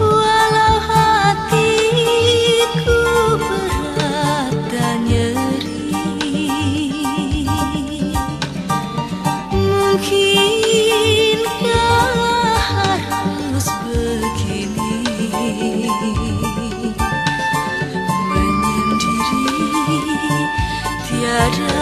Walau hatiku berat dan nyeri mungkin kau harus begini. Menyendiri tiada